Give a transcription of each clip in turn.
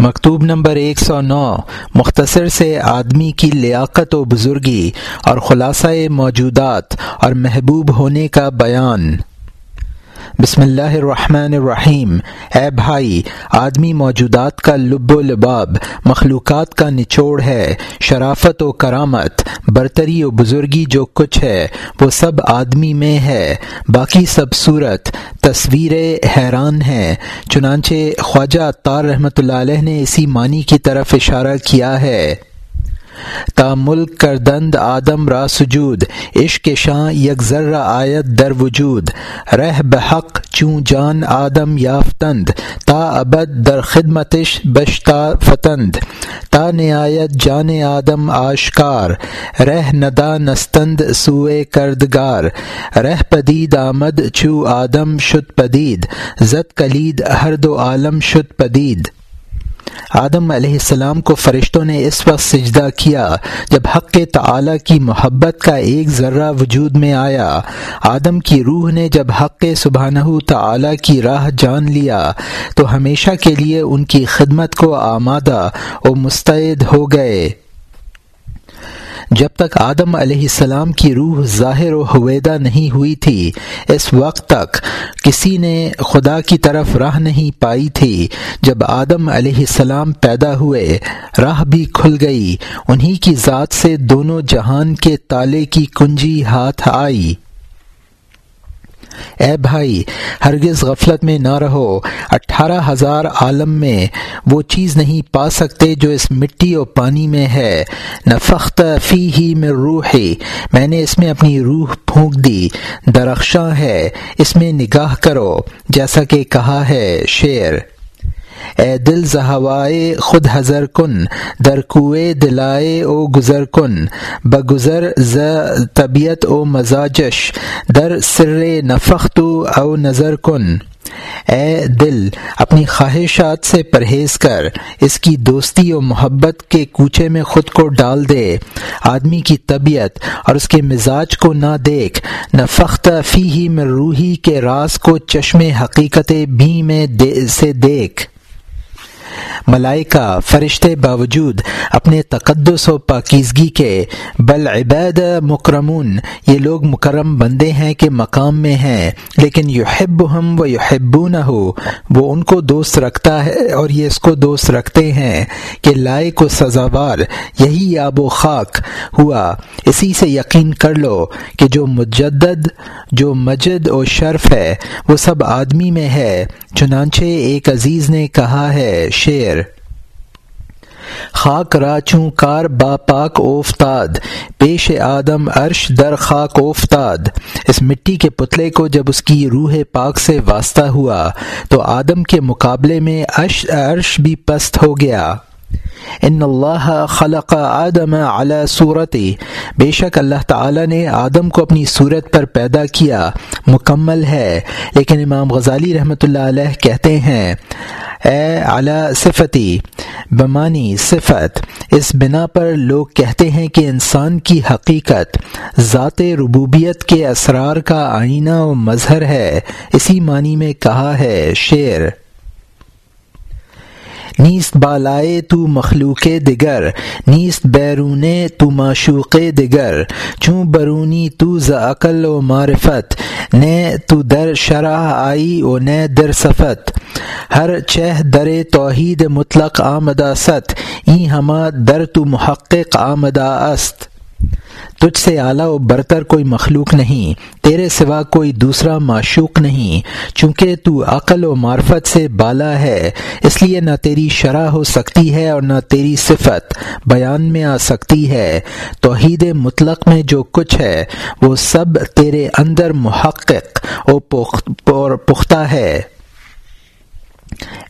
مکتوب نمبر ایک سو نو، مختصر سے آدمی کی لیاقت و بزرگی اور خلاصہ موجودات اور محبوب ہونے کا بیان۔ بسم اللہ الرحمن الرحیم۔ اے بھائی، آدمی موجودات کا لب و لباب، مخلوقات کا نچوڑ ہے، شرافت و کرامت، برتری و بزرگی جو کچھ ہے، وہ سب آدمی میں ہے، باقی سب صورت، تصویر حیران ہیں۔ چنانچہ خواجہ طار رحمۃ اللہ علیہ نے اسی معنی کی طرف اشارہ کیا ہے۔ تا ملک کردند آدم را سجود، عشق شاں یک ذرہ آیت در وجود۔ رہ بحق چوں جان آدم یافتند، تا ابد در خدمتش بشتا فتند۔ تا نہایت جان آدم آشکار، رہ ندا نستند سوئے کردگار۔ رہ پدید آمد چو آدم شد پدید، زد کلید ہر دو عالم شد پدید۔ آدم علیہ السلام کو فرشتوں نے اس وقت سجدہ کیا جب حق تعالی کی محبت کا ایک ذرہ وجود میں آیا۔ آدم کی روح نے جب حق سبحانہ تعالی کی راہ جان لیا تو ہمیشہ کے لیے ان کی خدمت کو آمادہ و مستعد ہو گئے۔ جب تک آدم علیہ السلام کی روح ظاہر و حویدہ نہیں ہوئی تھی، اس وقت تک کسی نے خدا کی طرف راہ نہیں پائی تھی۔ جب آدم علیہ السلام پیدا ہوئے، راہ بھی کھل گئی۔ انہی کی ذات سے دونوں جہان کے تالے کی کنجی ہاتھ آئی۔ اے بھائی، ہرگز غفلت میں نہ رہو۔ اٹھارہ ہزار عالم میں وہ چیز نہیں پا سکتے جو اس مٹی اور پانی میں ہے۔ نفخت فی ہی میں روح میں نے اس میں اپنی روح پھونک دی۔ درخشاں ہے۔ اس میں نگاہ کرو۔ جیسا کہ کہا ہے شعر۔ اے دل زہوائے خود حضر کن، در کوئے دلائے او گزر کن، بگزر ز طبیعت او مزاجش، در سر نفخت او نظر کن۔ اے دل، اپنی خواہشات سے پرہیز کر، اس کی دوستی و محبت کے کوچے میں خود کو ڈال دے۔ آدمی کی طبیعت اور اس کے مزاج کو نہ دیکھ۔ نہ فخت فی ہی میں روحی کے راز کو چشم حقیقت بھی میں دے سے دیکھ۔ ملائکہ فرشتے باوجود اپنے تقدس و پاکیزگی کے بل عبید مکرمون، یہ لوگ مکرم بندے ہیں کہ مقام میں ہیں، لیکن یحب ہم و یحبون ہو وہ ان کو دوست رکھتا ہے اور یہ اس کو دوست رکھتے ہیں کہ لائق و سزاوار، یہی آب و خاک، ہوا، اسی سے یقین کر لو کہ جو مجدد، جو مجد و شرف ہے، وہ سب آدمی میں ہے، چنانچہ ایک عزیز نے کہا ہے شعر خاک راچوں کار با پاک اوفتاد، پیش آدم عرش در خاک اوفتاد۔ اس مٹی کے پتلے کو جب اس کی روح پاک سے واسطہ ہوا، تو آدم کے مقابلے میں عرش بھی پست ہو گیا۔ ان اللہ خلق آدم علی صورتی۔ بے شک اللہ تعالی نے آدم کو اپنی صورت پر پیدا کیا، مکمل ہے۔ لیکن امام غزالی رحمۃ اللہ علیہ کہتے ہیں اعلی صفتی، بمانی صفت۔ اس بنا پر لوگ کہتے ہیں کہ انسان کی حقیقت، ذات ربوبیت کے اسرار کا آئینہ و مظہر ہے۔ اسی معنی میں کہا ہے شعر۔ نیست بالائے تو مخلوق دگر نیست بیرون تو معشوق دگر چوں برونی تو ز عقل و معرفت نے تو در شرح آئی و نے در صفت۔ ہر چہ در توحید مطلق آمدہ ست این ہما در تو محقق آمدہ است۔ تجھ سے اعلیٰ و برتر کوئی مخلوق نہیں، تیرے سوا کوئی دوسرا معشوق نہیں، چونکہ تو عقل و معرفت سے بالا ہے، اس لیے نہ تیری شرح ہو سکتی ہے اور نہ تیری صفت بیان میں آ سکتی ہے۔ توحید مطلق میں جو کچھ ہے، وہ سب تیرے اندر محقق اور پختہ ہے۔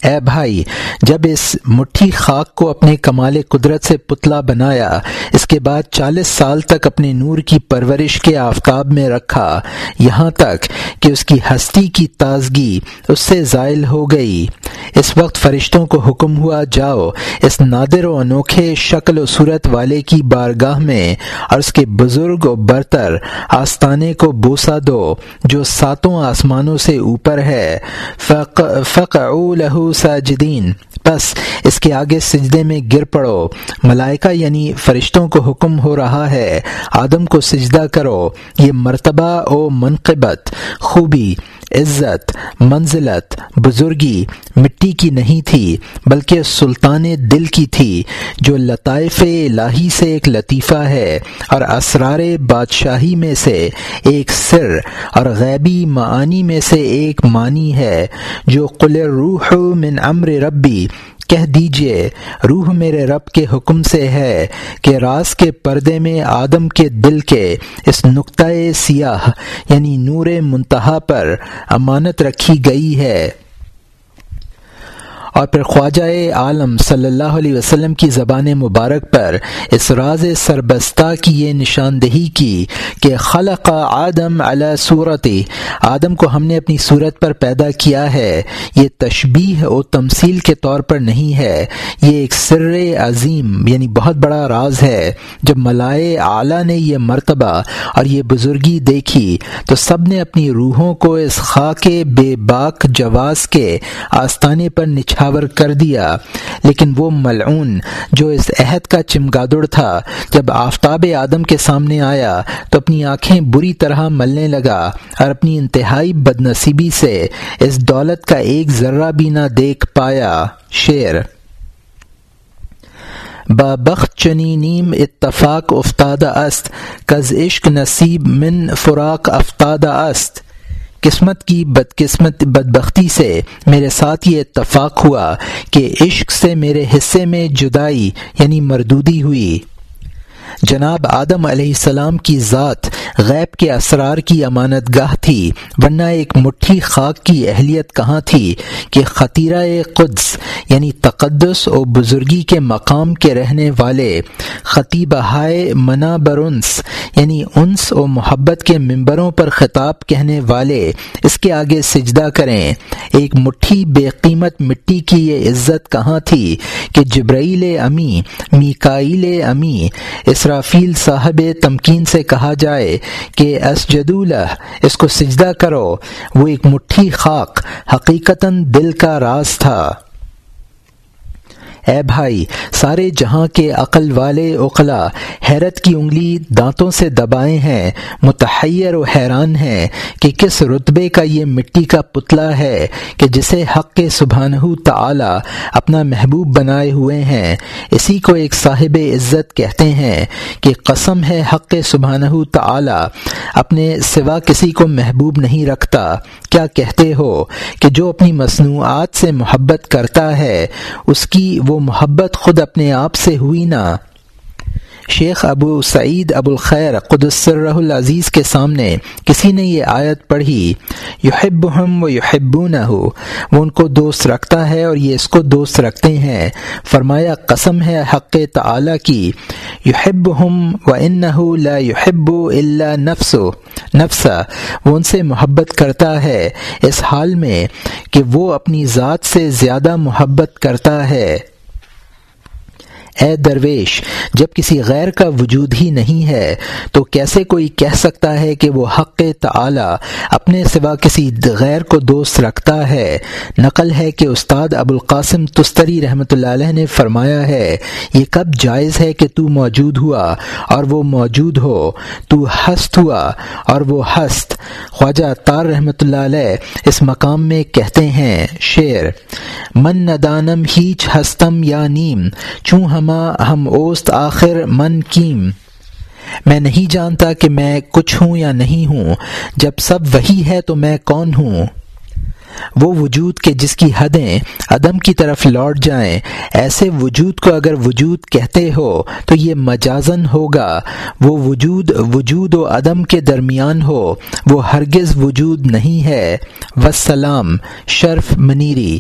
اے بھائی، جب اس مٹھی خاک کو اپنے کمال قدرت سے پتلا بنایا، اس کے بعد چالیس سال تک اپنے نور کی پرورش کے آفتاب میں رکھا، یہاں تک کہ اس کی ہستی کی تازگی اس سے زائل ہو گئی۔ اس وقت فرشتوں کو حکم ہوا، جاؤ، اس نادر و انوکھے شکل و صورت والے کی بارگاہ میں اور اس کے بزرگ و برتر آستانے کو بوسا دو، جو ساتوں آسمانوں سے اوپر ہے۔ فق لہو ساجدین بس، اس کے آگے سجدے میں گر پڑو۔ ملائکہ یعنی فرشتوں کو حکم ہو رہا ہے، آدم کو سجدہ کرو۔ یہ مرتبہ او منقبت۔ خوبی عزت، منزلت، بزرگی مٹی کی نہیں تھی، بلکہ سلطان دل کی تھی، جو لطائف الہی سے ایک لطیفہ ہے اور اسرار بادشاہی میں سے ایک سر اور غیبی معانی میں سے ایک معنی ہے، جو قل روح من امر ربی کہہ دیجیے، روح میرے رب کے حکم سے ہے کہ راز کے پردے میں آدم کے دل کے اس نقطۂ سیاہ یعنی نور منتہا پر امانت رکھی گئی ہے۔ اور پھر خواجہ عالم صلی اللہ علیہ وسلم کی زبان مبارک پر اس راز سربستہ کی یہ نشاندہی کی کہ خلق آدم علی صورت آدم کو ہم نے اپنی صورت پر پیدا کیا ہے۔ یہ تشبیح و تمثیل کے طور پر نہیں ہے۔ یہ ایک سر عظیم یعنی بہت بڑا راز ہے۔ جب ملائے اعلیٰ نے یہ مرتبہ اور یہ بزرگی دیکھی، تو سب نے اپنی روحوں کو اس خاک بے باک جواز کے آستانے پر نچھا کر دیا، لیکن وہ ملعون جو اس عہد کا چمگادڑ تھا، جب آفتاب آدم کے سامنے آیا، تو اپنی آنکھیں بری طرح ملنے لگا اور اپنی انتہائی بد نصیبی سے اس دولت کا ایک ذرہ بھی نہ دیکھ پایا۔ شیر با بخت چنی نیم اتفاق افتادہ است، کز عشق نصیب من فراق افتادہ است۔ قسمت کی بدقسمت بدبختی سے میرے ساتھ یہ اتفاق ہوا کہ عشق سے میرے حصے میں جدائی یعنی مردودی ہوئی۔ جناب آدم علیہ السلام کی ذات غیب کے اسرار کی امانت گاہ تھی، ورنہ ایک مٹھی خاک کی اہلیت کہاں تھی کہ خطیرہ قدس یعنی تقدس و بزرگی کے مقام کے رہنے والے خطیب ہائے منا برنس یعنی انس و محبت کے ممبروں پر خطاب کہنے والے اس کے آگے سجدہ کریں۔ ایک مٹھی بے قیمت مٹی کی یہ عزت کہاں تھی کہ جبرائیل امی، میکائیل امی، اسرافیل صاحب تمکین سے کہا جائے کہ اسجدولہ اس کو سجدہ کرو۔ وہ ایک مٹھی خاک، حقیقتاً دل کا راز تھا۔ اے بھائی، سارے جہاں کے عقل والے اقلا حیرت کی انگلی دانتوں سے دبائے ہیں، متحیر و حیران ہیں کہ کس رتبے کا یہ مٹی کا پتلا ہے کہ جسے حق کے سبحانہ تعالی اپنا محبوب بنائے ہوئے ہیں۔ اسی کو ایک صاحب عزت کہتے ہیں کہ قسم ہے حق سبحانہ تعالی، اپنے سوا کسی کو محبوب نہیں رکھتا۔ کیا کہتے ہو کہ جو اپنی مصنوعات سے محبت کرتا ہے، اس کی وہ محبت خود اپنے آپ سے ہوئی نا۔ شیخ ابو سعید ابو الخیر قدسر العزیز کے سامنے کسی نے یہ آیت پڑھی یحب ہم و یحبو نہ ہو وہ ان کو دوست رکھتا ہے اور یہ اس کو دوست رکھتے ہیں۔ فرمایا، قسم ہے حق تعلیٰ کی۔ یحب ہم و ان لا یحب اللہ نفس نفسا وہ ان سے محبت کرتا ہے۔ اس حال میں کہ وہ اپنی ذات سے زیادہ محبت کرتا ہے۔ اے درویش، جب کسی غیر کا وجود ہی نہیں ہے، تو کیسے کوئی کہہ سکتا ہے کہ وہ حق تعالی اپنے سوا کسی غیر کو دوست رکھتا ہے؟ نقل ہے کہ استاد ابو القاسم تستری رحمۃ اللہ علیہ نے فرمایا ہے، یہ کب جائز ہے کہ تو موجود ہوا اور وہ موجود ہو؟ تو ہست ہوا اور وہ ہست خواجہ تار رحمۃ اللہ علیہ اس مقام میں کہتے ہیں، شعر، من ندانم ہیچ ہستم یا نیم، چوں ہما ہم اوست آخر من کیم میں نہیں جانتا کہ میں کچھ ہوں یا نہیں ہوں، جب سب وہی ہے تو میں کون ہوں؟ وہ وجود کے جس کی حدیں عدم کی طرف لوٹ جائیں، ایسے وجود کو اگر وجود کہتے ہو تو یہ مجازن ہوگا۔ وہ وجود وجود و عدم کے درمیان ہو، وہ ہرگز وجود نہیں ہے۔ وسلام شرف منیری۔